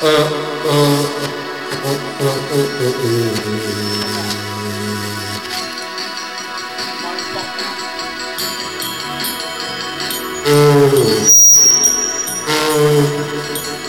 Oh.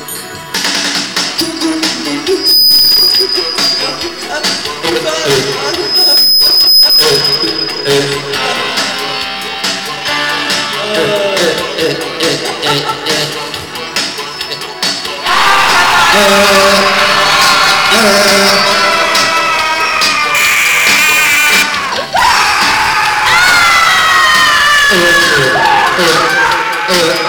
Yeah.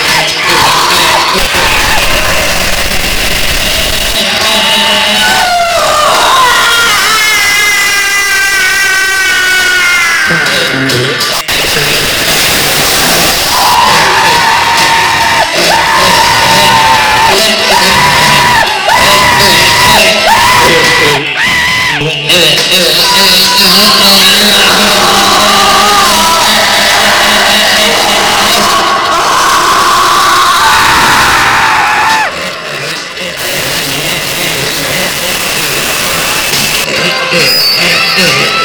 yeah, yeah, yeah.